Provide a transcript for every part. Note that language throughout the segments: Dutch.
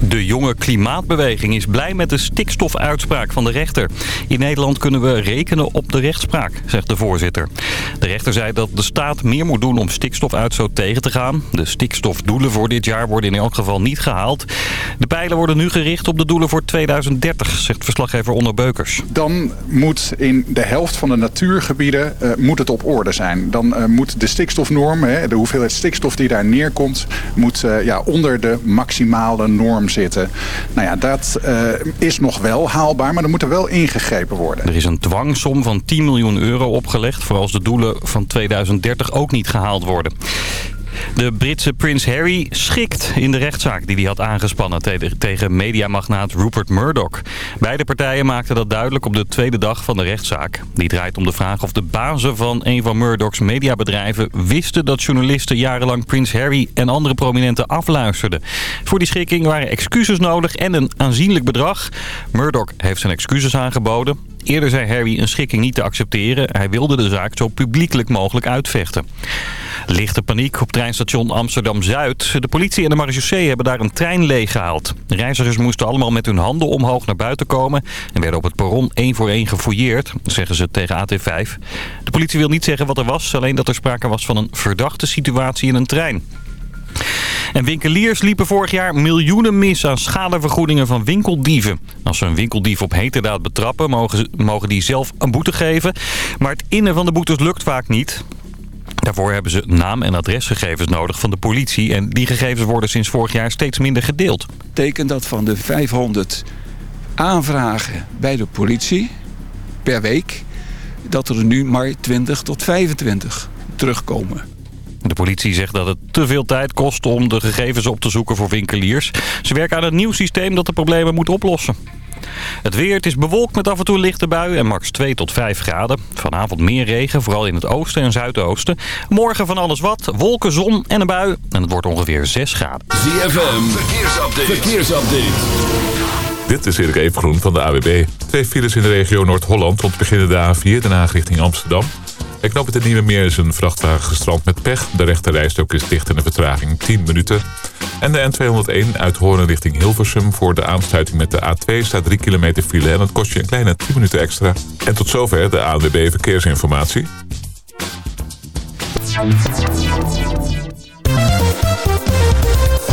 De jonge klimaatbeweging is blij met de stikstofuitspraak van de rechter. In Nederland kunnen we rekenen op de rechtspraak, zegt de voorzitter. De rechter zei dat de staat meer moet doen om stikstofuitstoot tegen te gaan. De stikstofdoelen voor dit jaar worden in elk geval niet gehaald. De pijlen worden nu gericht op de doelen voor 2030, zegt verslaggever Onder Beukers. Dan moet in de helft van de natuurgebieden uh, moet het op orde zijn. Dan uh, moet de stikstofnorm, hè, de hoeveelheid stikstof die daar neerkomt... moet uh, ja, onder de maximale norm zitten. Nou ja, dat uh, is nog wel haalbaar, maar er moet er wel ingegrepen worden. Er is een dwangsom van 10 miljoen euro opgelegd... voor als de doelen van 2030 ook niet gehaald worden. De Britse prins Harry schikt in de rechtszaak die hij had aangespannen tegen mediamagnaat Rupert Murdoch. Beide partijen maakten dat duidelijk op de tweede dag van de rechtszaak. Die draait om de vraag of de bazen van een van Murdochs mediabedrijven wisten dat journalisten jarenlang prins Harry en andere prominenten afluisterden. Voor die schikking waren excuses nodig en een aanzienlijk bedrag. Murdoch heeft zijn excuses aangeboden. Eerder zei Harry een schikking niet te accepteren. Hij wilde de zaak zo publiekelijk mogelijk uitvechten. Lichte paniek op treinstation Amsterdam-Zuid. De politie en de marechaussee hebben daar een trein leeggehaald. Reizigers moesten allemaal met hun handen omhoog naar buiten komen... en werden op het perron één voor één gefouilleerd, zeggen ze tegen AT5. De politie wil niet zeggen wat er was, alleen dat er sprake was van een verdachte situatie in een trein. En winkeliers liepen vorig jaar miljoenen mis aan schadevergoedingen van winkeldieven. Als ze een winkeldief op heterdaad betrappen, mogen, mogen die zelf een boete geven. Maar het innen van de boetes lukt vaak niet. Daarvoor hebben ze naam- en adresgegevens nodig van de politie. En die gegevens worden sinds vorig jaar steeds minder gedeeld. Betekent dat van de 500 aanvragen bij de politie per week... dat er nu maar 20 tot 25 terugkomen. De politie zegt dat het te veel tijd kost om de gegevens op te zoeken voor winkeliers. Ze werken aan een nieuw systeem dat de problemen moet oplossen. Het weer, het is bewolkt met af en toe lichte buien en max 2 tot 5 graden. Vanavond meer regen, vooral in het oosten en zuidoosten. Morgen van alles wat, wolken, zon en een bui. En het wordt ongeveer 6 graden. ZFM, verkeersupdate. verkeersupdate. Dit is Erik Evengroen van de AWB. Twee files in de regio Noord-Holland rond beginnen de A4, daarna richting Amsterdam. Ik knop het Nieuwe Meer is een vrachtwagen gestrand met pech. De rechterrijstok is dicht in de vertraging 10 minuten. En de N201 uit Hoorn richting Hilversum voor de aansluiting met de A2 staat 3 kilometer file en dat kost je een kleine 10 minuten extra. En tot zover de ANWB Verkeersinformatie.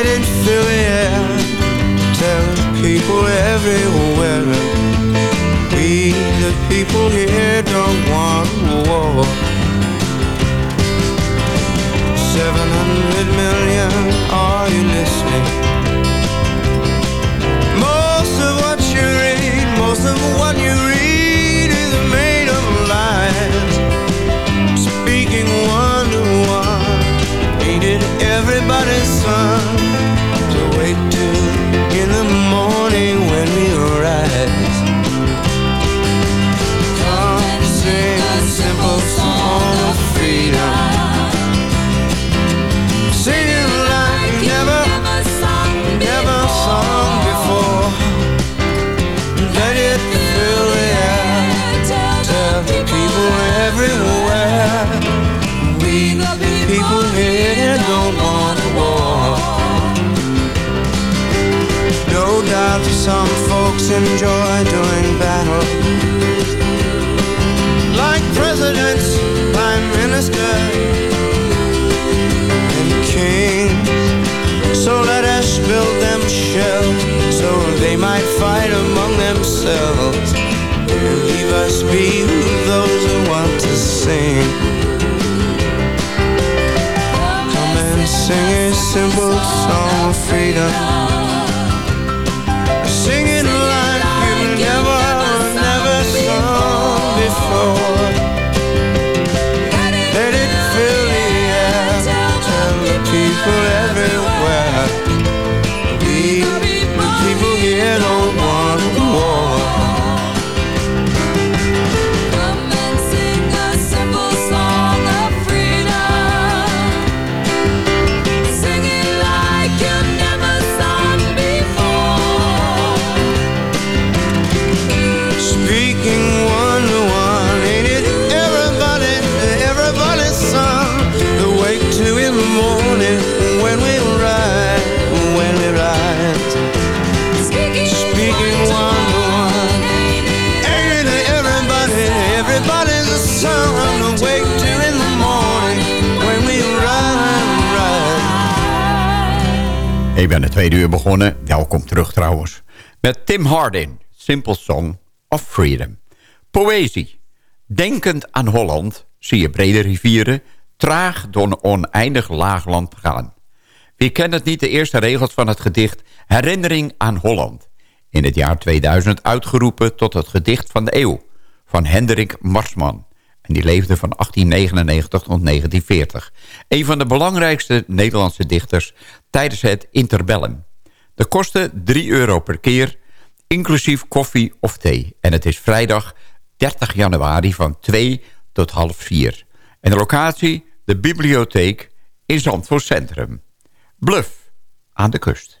It fill the air. Tell people everywhere. We, the people here, don't want war. Seven hundred million, are you listening? Most of what you read, most of what you read is made of lies. Speaking one to one, ain't it everybody's son wait till trouwens. Met Tim Hardin, Simple Song of Freedom. Poëzie. Denkend aan Holland zie je brede rivieren... traag door een oneindig laagland gaan. Wie kent het niet de eerste regels van het gedicht... Herinnering aan Holland. In het jaar 2000 uitgeroepen tot het gedicht van de eeuw... van Hendrik Marsman. En die leefde van 1899 tot 1940. Een van de belangrijkste Nederlandse dichters tijdens het interbellum. De kosten 3 euro per keer, inclusief koffie of thee. En het is vrijdag 30 januari van 2 tot half 4. En de locatie, de bibliotheek in Zandvoort Centrum. Bluff, aan de kust.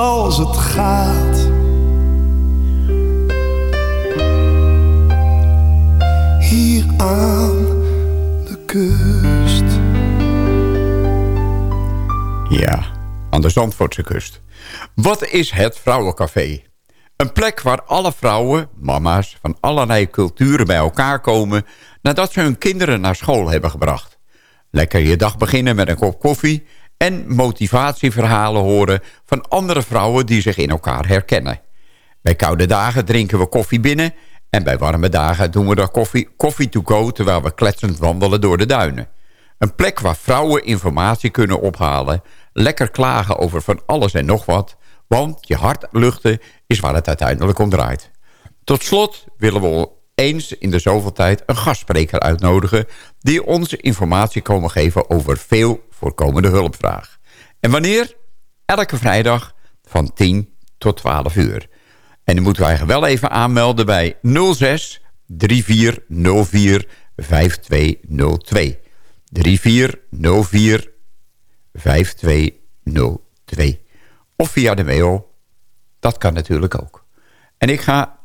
zoals het gaat. Hier aan de kust. Ja, aan de Zandvoortse kust. Wat is het Vrouwencafé? Een plek waar alle vrouwen, mama's, van allerlei culturen bij elkaar komen... nadat ze hun kinderen naar school hebben gebracht. Lekker je dag beginnen met een kop koffie... en motivatieverhalen horen van andere vrouwen die zich in elkaar herkennen. Bij koude dagen drinken we koffie binnen... en bij warme dagen doen we er koffie, koffie to go... terwijl we kletsend wandelen door de duinen. Een plek waar vrouwen informatie kunnen ophalen... lekker klagen over van alles en nog wat... want je hart luchten is waar het uiteindelijk om draait. Tot slot willen we eens in de zoveel tijd een gastspreker uitnodigen... die ons informatie komen geven over veel voorkomende hulpvraag. En wanneer? Elke vrijdag van 10 tot 12 uur. En die moeten wij wel even aanmelden bij 06 3404 5202. 3404 5202. Of via de mail. Dat kan natuurlijk ook. En ik ga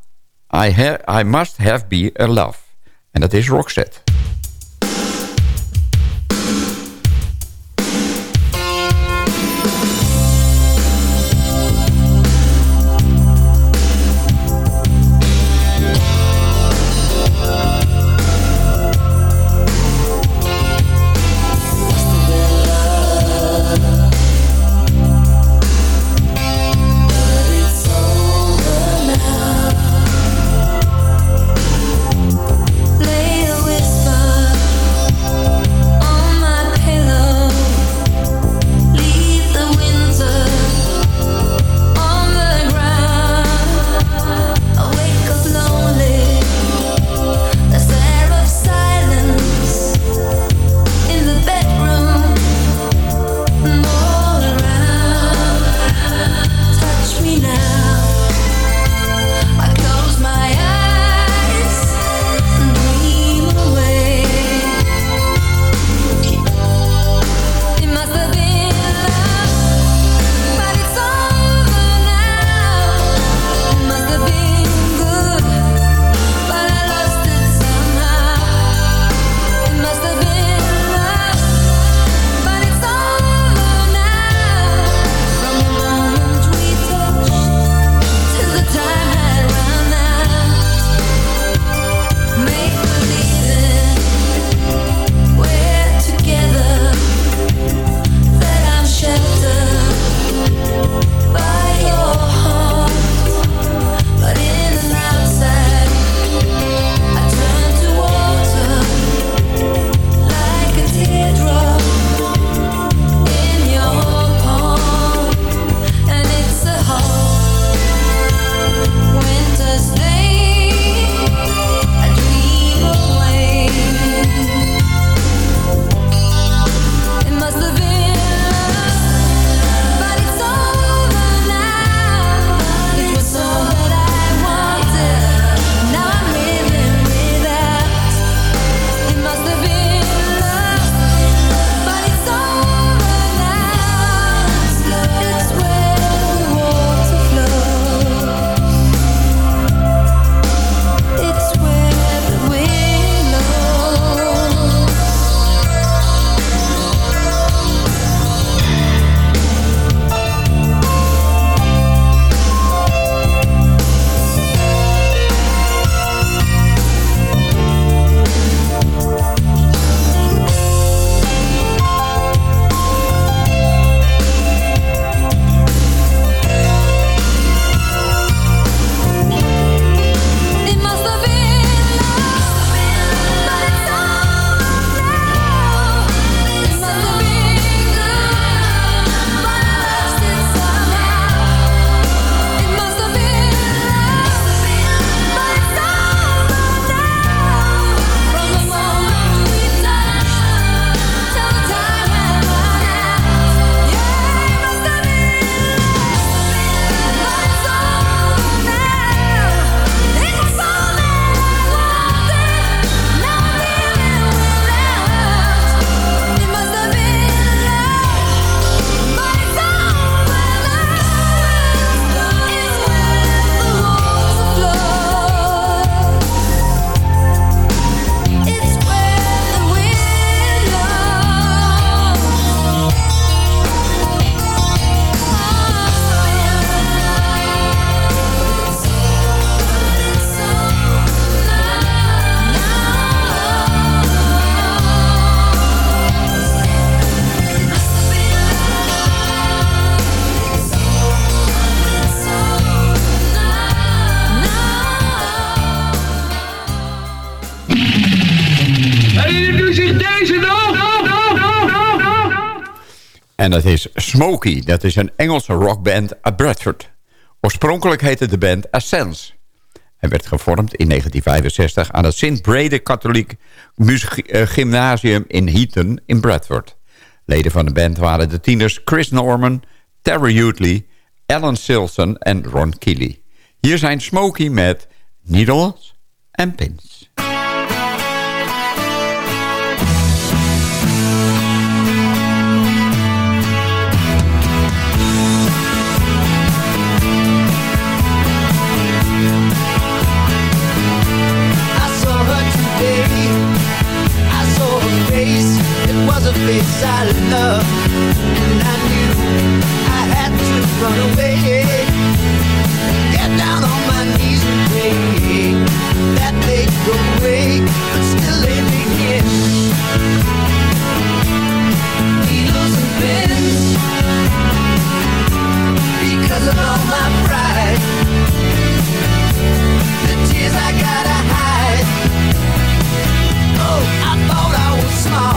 I, I Must Have Be A Love. En dat is Roxette. En dat is Smokey. Dat is een Engelse rockband uit Bradford. Oorspronkelijk heette de band Ascens. Hij werd gevormd in 1965 aan het St. Brede Katholiek eh, Gymnasium in Heaton in Bradford. Leden van de band waren de tieners Chris Norman, Terry Utley, Alan Silson en Ron Keeley. Hier zijn Smokey met Needles and Pins. Was a face I loved, and I knew I had to run away. Get down on my knees and pray that they go away, but still they begin. Needles and pins because of all my pride. The tears I gotta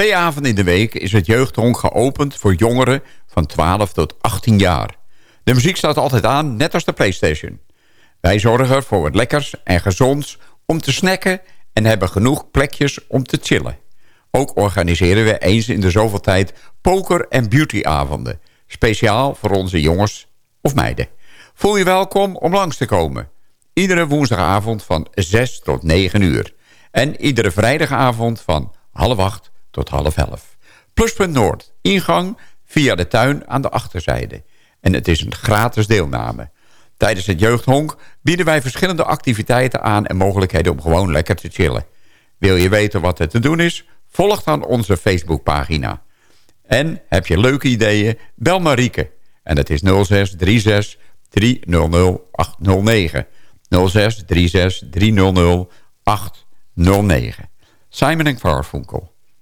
Twee avonden in de week is het jeugdhonk geopend voor jongeren van 12 tot 18 jaar. De muziek staat altijd aan, net als de Playstation. Wij zorgen voor wat lekkers en gezonds om te snacken... en hebben genoeg plekjes om te chillen. Ook organiseren we eens in de zoveel tijd poker- en beautyavonden. Speciaal voor onze jongens of meiden. Voel je welkom om langs te komen. Iedere woensdagavond van 6 tot 9 uur. En iedere vrijdagavond van half 8 tot half 11. Pluspunt Noord. Ingang via de tuin aan de achterzijde. En het is een gratis deelname. Tijdens het jeugdhonk bieden wij verschillende activiteiten aan... en mogelijkheden om gewoon lekker te chillen. Wil je weten wat er te doen is? Volg dan onze Facebookpagina. En heb je leuke ideeën? Bel Marieke. En dat is 0636 300 809. 0636 300 809. Simon en.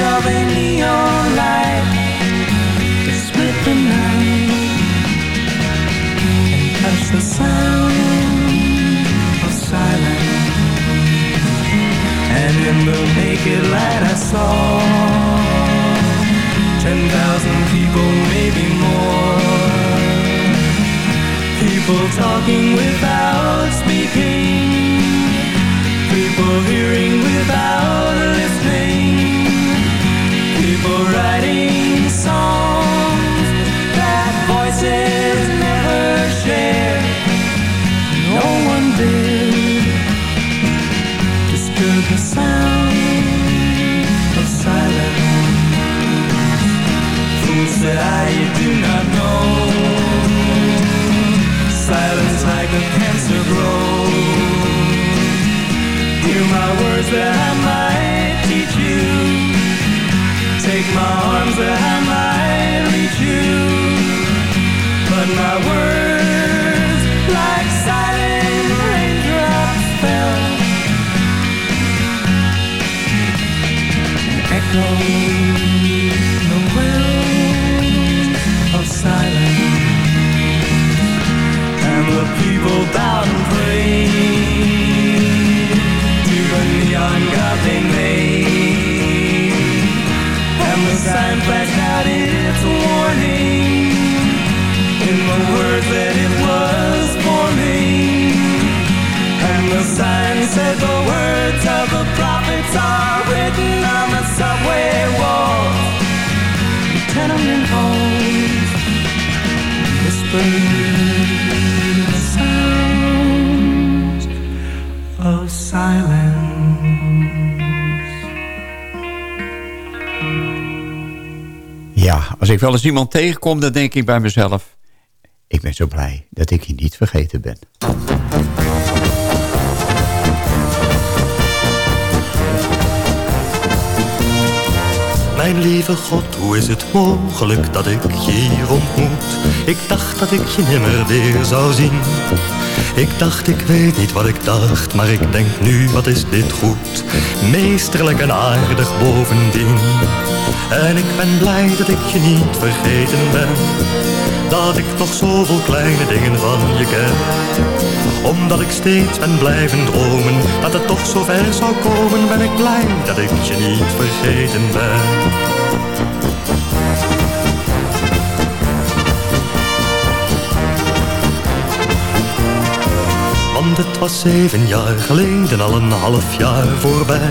of a neon light to split the night and touch the sound of silence. And in the naked light I saw ten thousand people, maybe more. People talking without speaking. People hearing without listening. People writing songs that voices never share. No one did disturb the sound of silence. Fool said I, you do not know. Silence like a cancer grows. Hear my words that I might teach you. Take my arms and I might reach you. But my words, like silent raindrops, fell and echoed flashed out its warning in the words that it was forming. And the sign said the words of the prophets are written on the subway walls, the tenement halls, whispered als ik wel eens iemand tegenkom, dan denk ik bij mezelf... ik ben zo blij dat ik je niet vergeten ben. Mijn lieve God, hoe is het mogelijk dat ik je hier ontmoet? Ik dacht dat ik je nimmer weer zou zien. Ik dacht, ik weet niet wat ik dacht, maar ik denk nu, wat is dit goed? Meesterlijk en aardig bovendien. En ik ben blij dat ik je niet vergeten ben. Dat ik nog zoveel kleine dingen van je ken. Omdat ik steeds ben blijven dromen, dat het toch zo ver zou komen, ben ik blij dat ik je niet vergeten ben. Want het was zeven jaar geleden al een half jaar voorbij.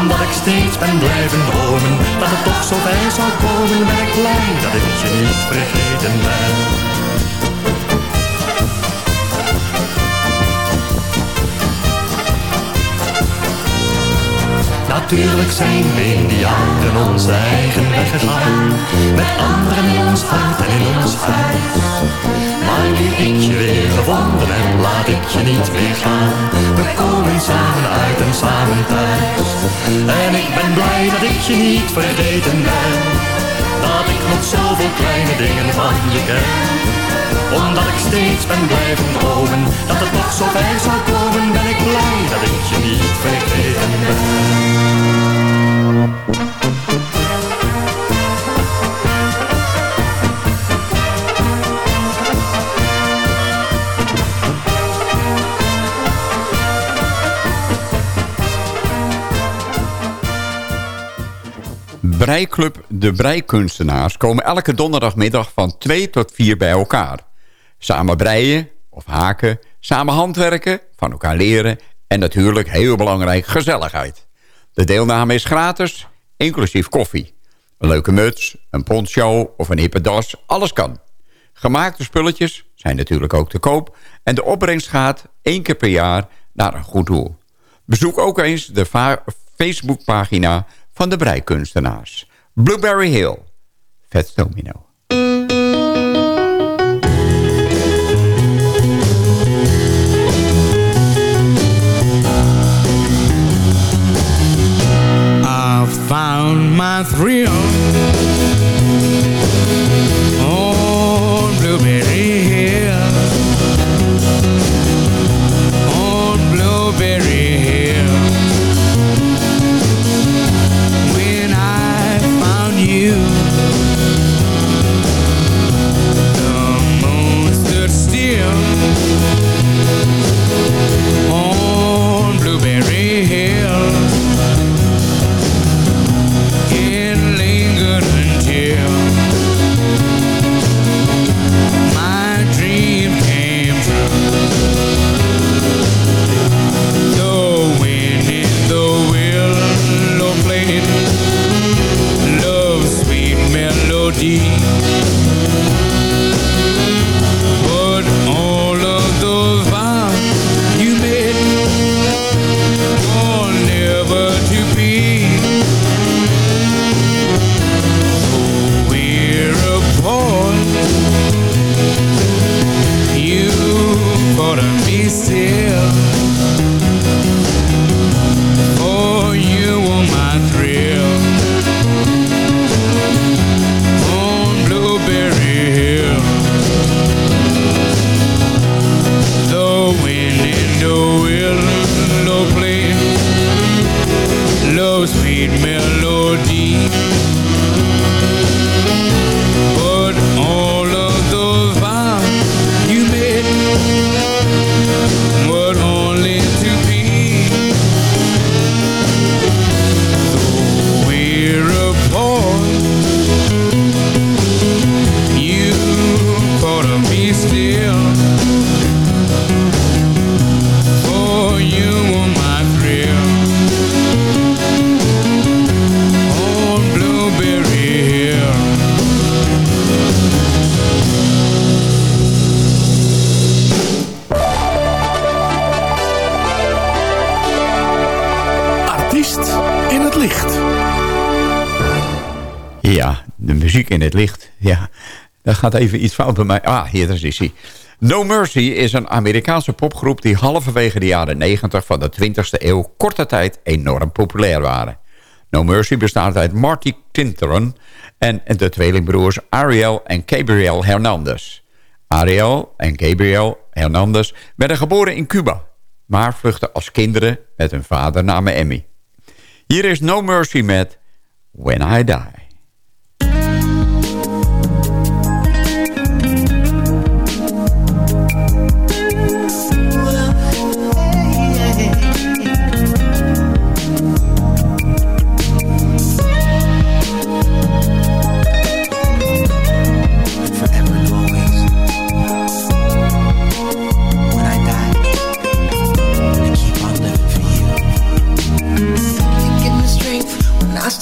omdat ik steeds ben blijven dromen Dat het toch zo bij zou komen Ben ik blij dat ik je niet vergeten ben. Natuurlijk zijn we in die jaren onze eigen weg gegaan Met anderen in ons hart en in ons huis Maar nu ik je weer gevonden heb, laat ik je niet meer gaan. We komen samen uit en samen thuis. En ik ben blij dat ik je niet vergeten ben. Dat ik nog zoveel kleine dingen van je ken. Omdat ik steeds ben blijven dromen Dat het toch zo ver zou komen Ben ik blij dat ik je niet vergeten ben Breiklub De Breikunstenaars komen elke donderdagmiddag van 2 tot 4 bij elkaar. Samen breien of haken, samen handwerken, van elkaar leren... en natuurlijk, heel belangrijk, gezelligheid. De deelname is gratis, inclusief koffie. Een leuke muts, een poncho of een hippe das, alles kan. Gemaakte spulletjes zijn natuurlijk ook te koop... en de opbrengst gaat één keer per jaar naar een goed doel. Bezoek ook eens de Facebookpagina van de breikunstenaars. Blueberry Hill, Vet Domino. Found my thrill on Blueberry De muziek in het licht. Ja, dat gaat even iets fout bij mij. Ah, hier daar is hij. No Mercy is een Amerikaanse popgroep... die halverwege de jaren 90 van de 20e eeuw... korte tijd enorm populair waren. No Mercy bestaat uit Marty Tinteron... en de tweelingbroers Ariel en Gabriel Hernandez. Ariel en Gabriel Hernandez werden geboren in Cuba... maar vluchtten als kinderen met hun vader naar Miami. Hier is No Mercy met When I Die.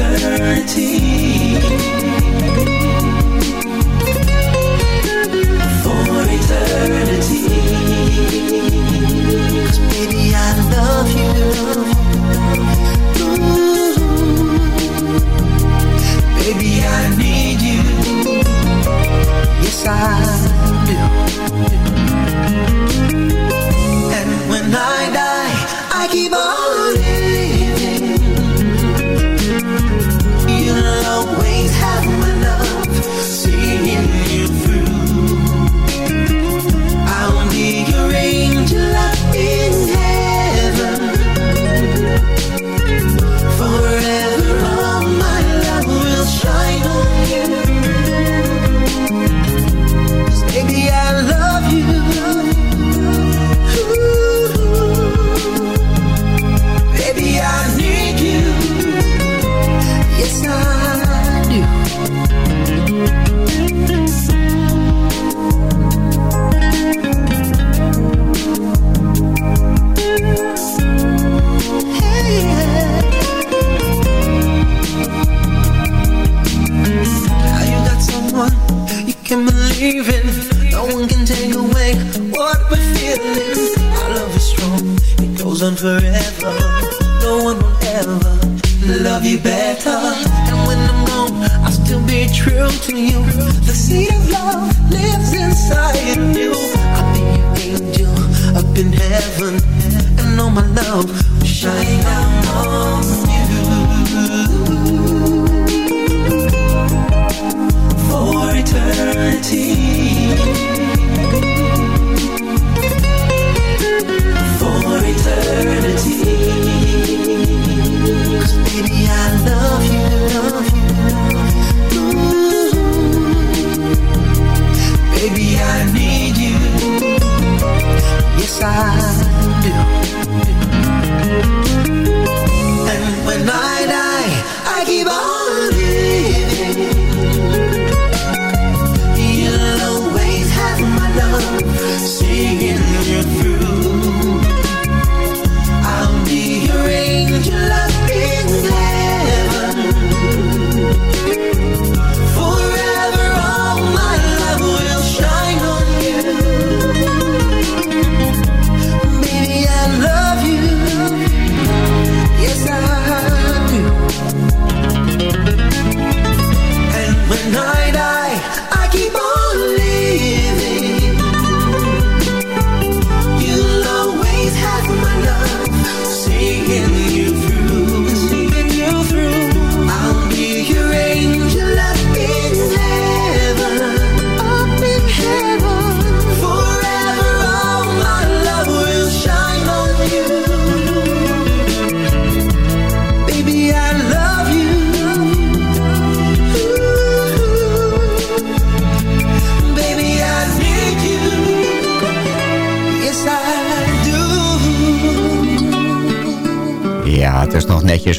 Eternity. For eternity.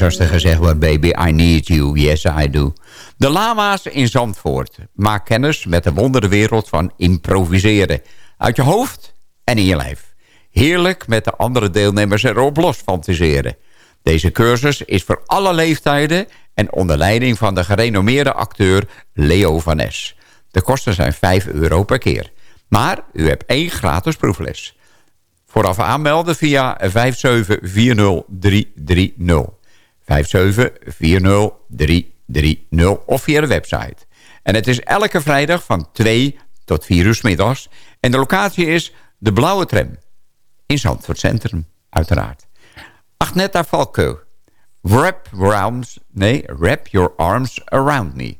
Nog netjes als er gezegd wordt... baby, I need you, yes I do. De Lama's in Zandvoort. Maak kennis met de wonderenwereld van improviseren. Uit je hoofd en in je lijf. Heerlijk met de andere deelnemers erop los fantaseren. Deze cursus is voor alle leeftijden... en onder leiding van de gerenommeerde acteur Leo van Nes. De kosten zijn 5 euro per keer. Maar u hebt één gratis proefles. Vooraf aanmelden via 5740330. 5740330 of via de website. En het is elke vrijdag van 2 tot 4 uur middags. En de locatie is de Blauwe Tram. In Zandvoort Centrum, uiteraard. Agneta Falco. Wrap, arms, nee, wrap your arms around me.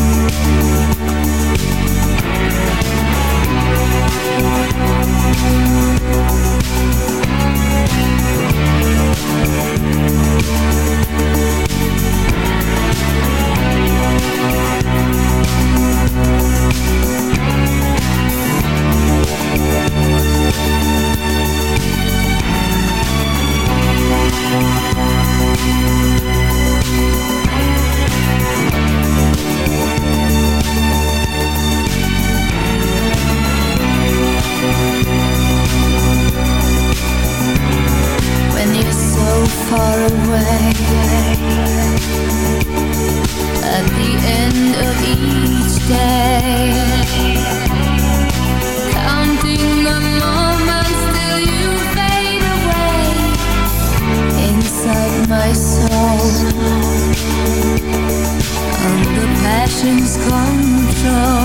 Far away. At the end of each day, counting the moments till you fade away inside my soul. Under passion's control.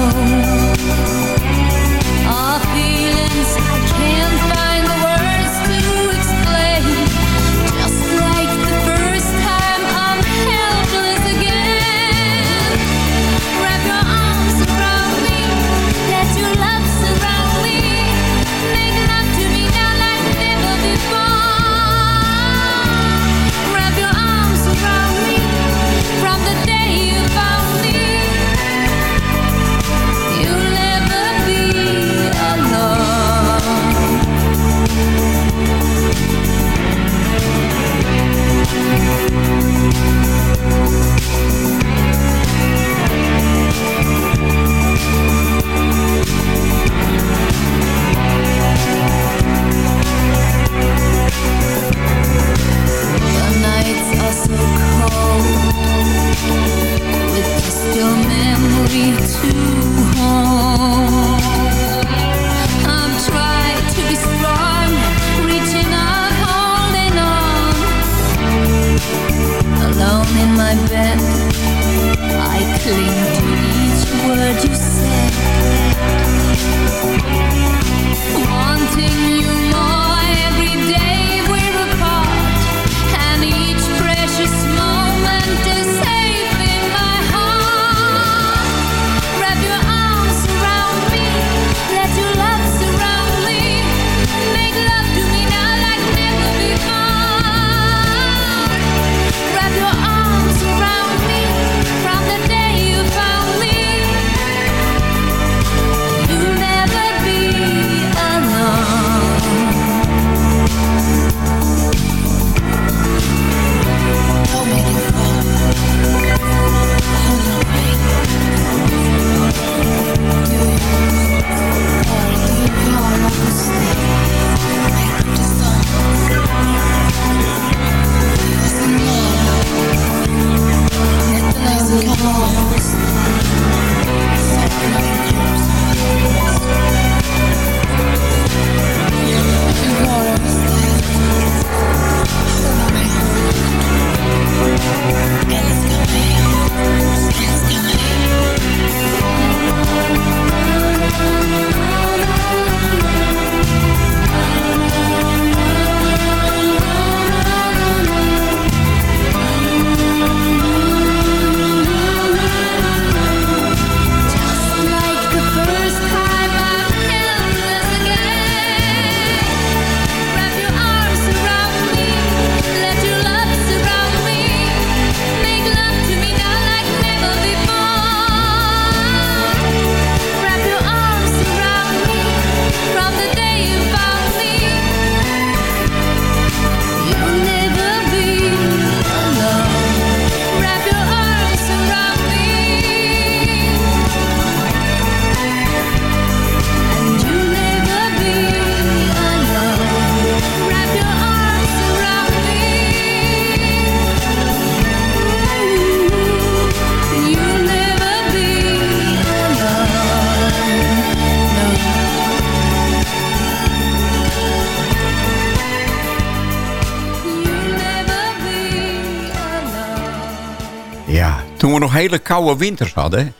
Hele koude winters hadden,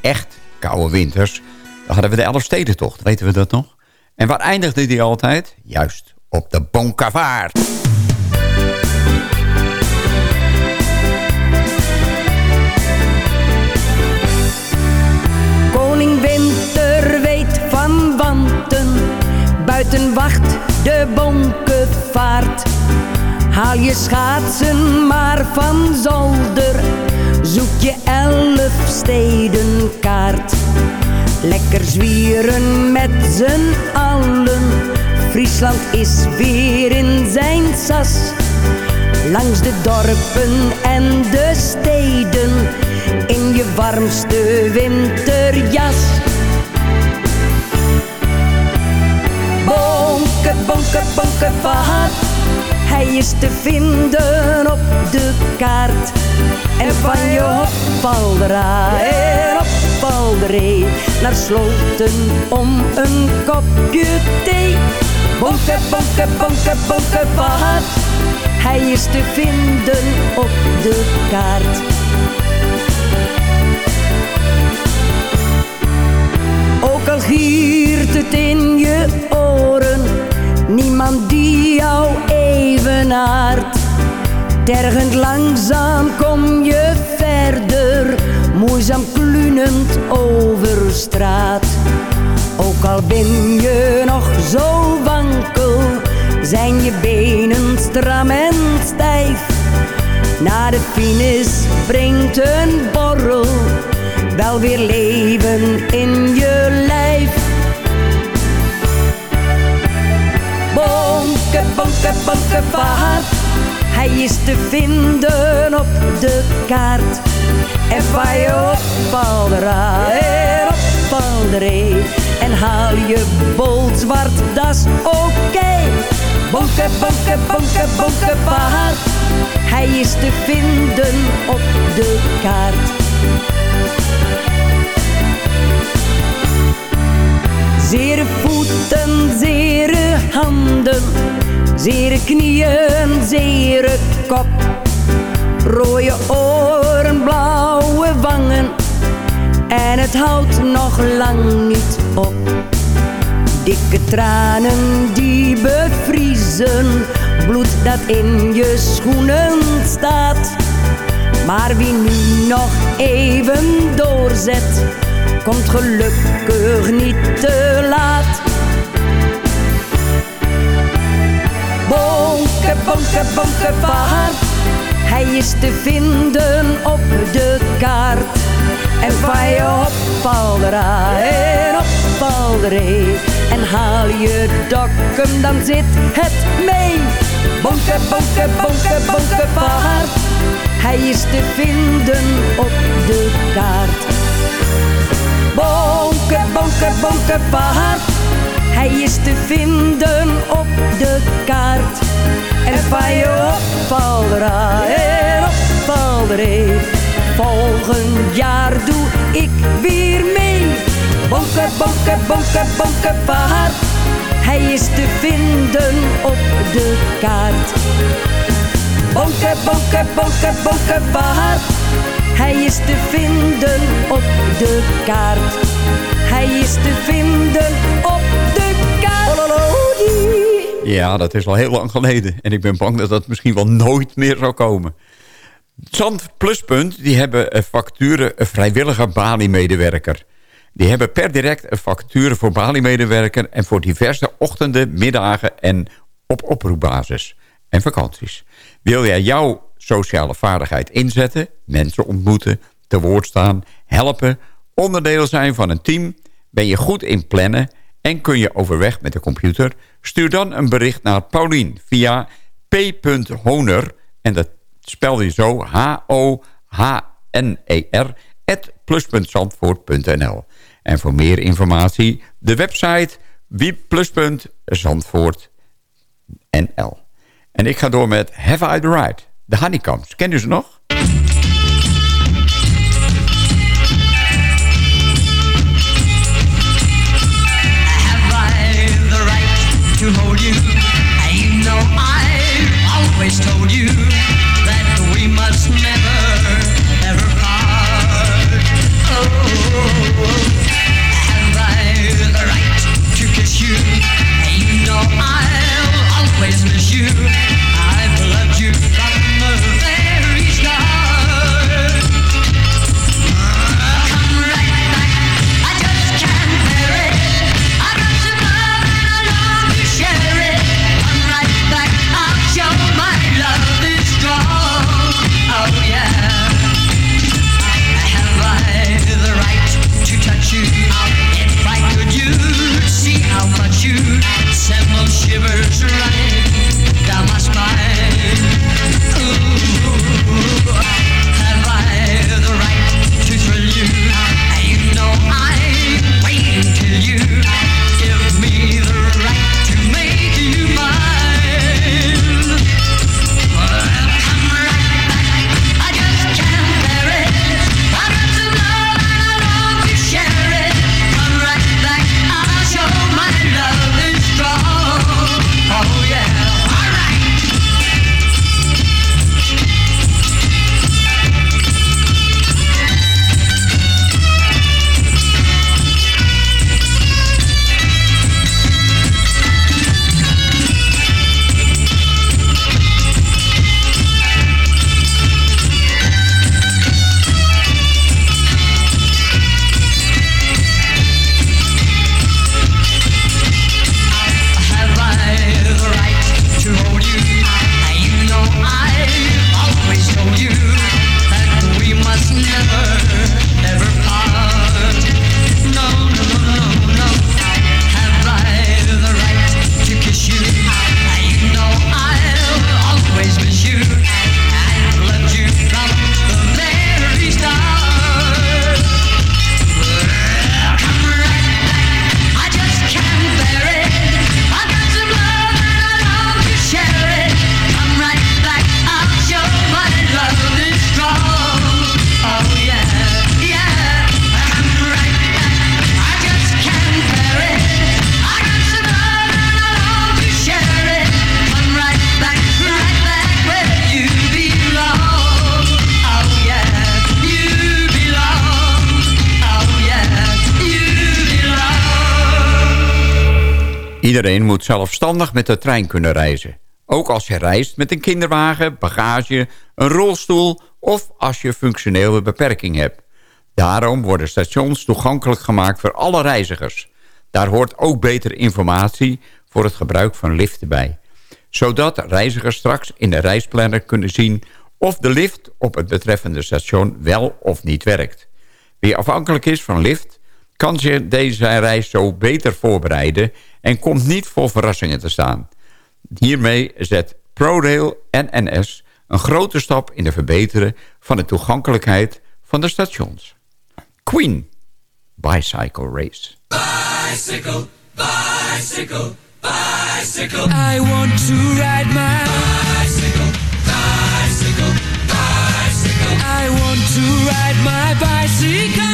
echt koude winters, dan hadden we de Elfstedentocht, weten we dat nog? En waar eindigde die altijd? Juist, op de Bonkavaart. Koning Winter weet van wanten, buiten wacht de bonkenvaart. Haal je schaatsen maar van zolder, zoek je elf stedenkaart. Lekker zwieren met z'n allen, Friesland is weer in zijn sas. Langs de dorpen en de steden in je warmste winterjas. Bonke, bonke, bonke vaart, hij is te vinden op de kaart. En van je hopvaldera en opvalderee naar sloten om een kopje thee. Bonke, bonke, bonke, bonke vaart, hij is te vinden op de kaart. Ook al giert het in je oren, niemand die jou evenaart. Tergend langzaam kom je verder, moeizaam klunend over straat. Ook al ben je nog zo wankel, zijn je benen stram en stijf. Na de finish brengt een borrel wel weer leven in je lijf. Bonke, bonke, bonke hij is te vinden op de kaart. En van je opvaldera en opvalderee en haal je bolzwart, dat is oké. Bonke, bonke, bonke, bonke vaart, hij is te vinden op de kaart. Zere voeten, zere handen, zere knieën, zere kop. Rode oren, blauwe wangen en het houdt nog lang niet op. Dikke tranen die bevriezen, bloed dat in je schoenen staat. Maar wie nu nog even doorzet, komt gelukkig niet te laat. Bonke, bonke, bonke paard, hij is te vinden op de kaart. En van je opvaldera en opvalderee en haal je dokken, dan zit het mee. Bonke, bonke, bonke, bonke paard, hij is te vinden op de kaart. Bonke, bonke, bonke paard. Hij is te vinden op de kaart. En van je opvaldera en opvalderee. Volgend jaar doe ik weer mee. Bonke, bonke, bonke, bonke paard. Hij is te vinden op de kaart. Bonke, bonke, bonke, bonke paard. Hij is te vinden op de kaart. Hij is te vinden op de kaart. Ja, dat is al heel lang geleden. En ik ben bang dat dat misschien wel nooit meer zal komen. Zand Pluspunt, die hebben facturen een vrijwillige Bali-medewerker. Die hebben per direct een facturen voor Bali-medewerker... en voor diverse ochtenden, middagen en op oproepbasis. En vakanties. Wil jij jouw sociale vaardigheid inzetten... mensen ontmoeten, te woord staan, helpen... onderdeel zijn van een team... ben je goed in plannen en kun je overweg met de computer... stuur dan een bericht naar Paulien via p.honer... en dat spel je zo H-O-H-N-E-R... at plus.zandvoort.nl. En voor meer informatie de website wieplus.zandvoort.nl. En ik ga door met Have I the Right? De Honeycombs. Ken je ze nog? Iedereen moet zelfstandig met de trein kunnen reizen. Ook als je reist met een kinderwagen, bagage, een rolstoel... of als je functionele beperking hebt. Daarom worden stations toegankelijk gemaakt voor alle reizigers. Daar hoort ook betere informatie voor het gebruik van liften bij. Zodat reizigers straks in de reisplanner kunnen zien... of de lift op het betreffende station wel of niet werkt. Wie afhankelijk is van lift kan zich deze reis zo beter voorbereiden... en komt niet voor verrassingen te staan. Hiermee zet ProRail en NS een grote stap in het verbeteren... van de toegankelijkheid van de stations. Queen, Bicycle Race. Bicycle, bicycle, bicycle. I want to ride my bicycle, bicycle, bicycle. I want to ride my bicycle.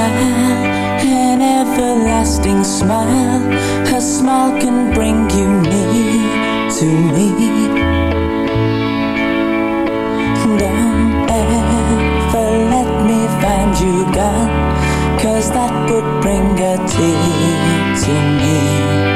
Smile, an everlasting smile. A smile can bring you near to me. Don't ever let me find you gone, cause that would bring a tear to me.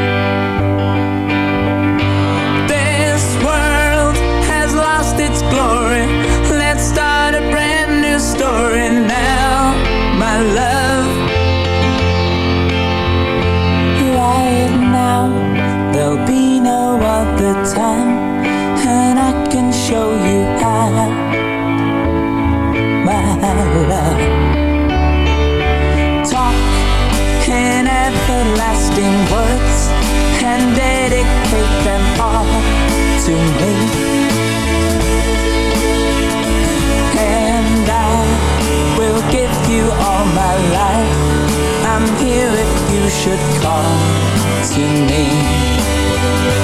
Should come to me.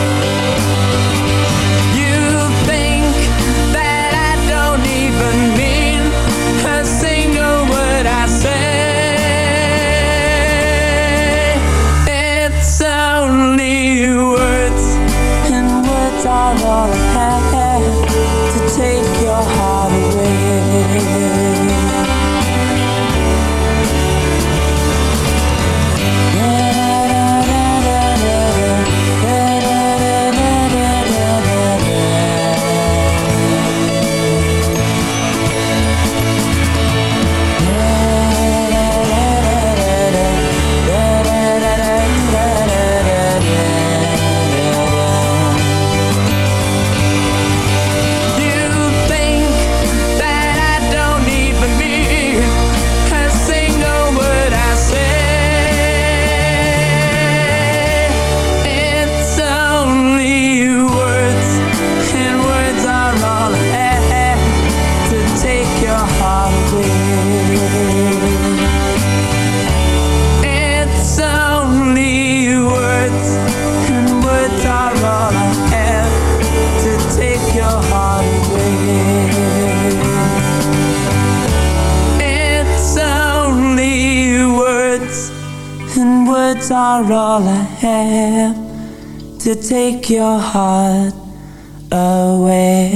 to take your heart away.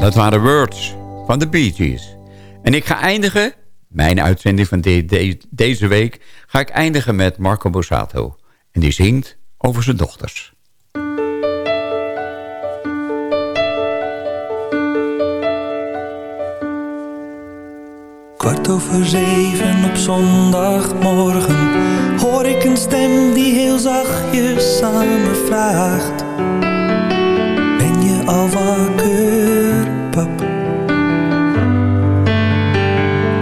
dat waren Words van de Bee En ik ga eindigen, mijn uitzending van deze week... ga ik eindigen met Marco Bosato En die zingt over zijn dochters. kwart over zeven op zondagmorgen Hoor ik een stem die heel zachtjes aan me vraagt Ben je al wakker, pap?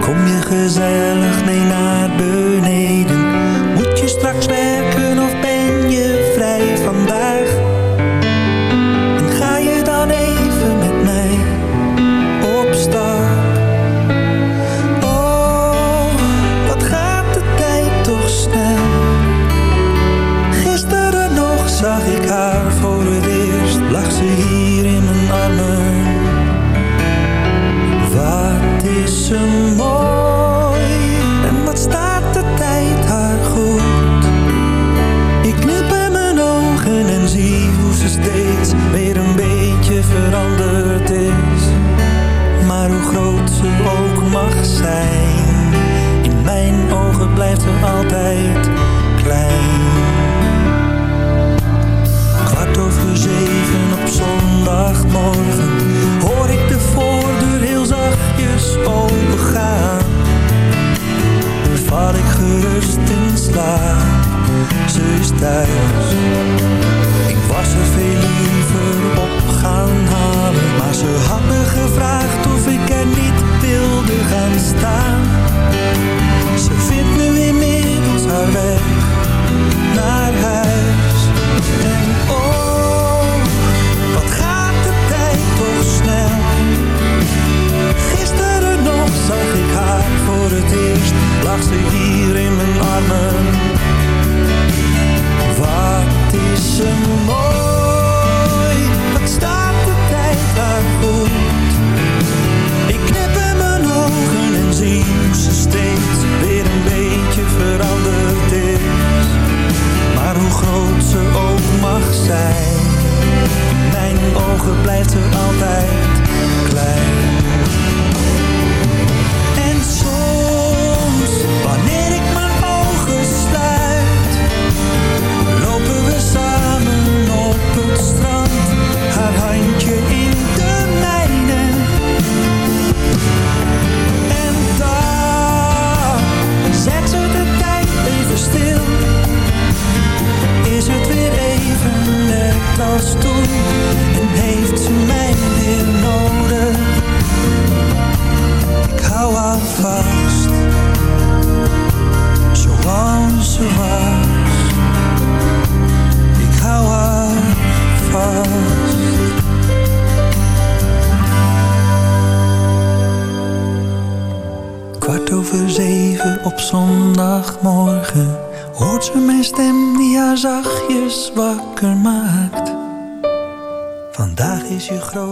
Kom je gezellig mee naar de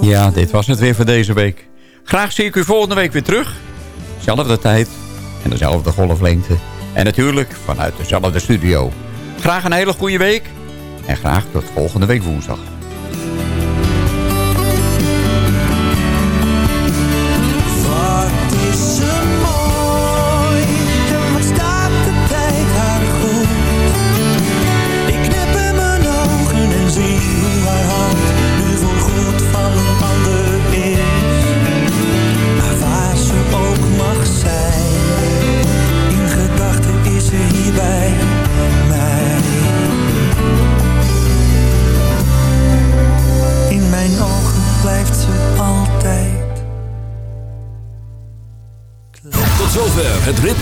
Ja, dit was het weer voor deze week. Graag zie ik u volgende week weer terug. Zelfde tijd en dezelfde golflengte. En natuurlijk vanuit dezelfde studio. Graag een hele goede week. En graag tot volgende week woensdag.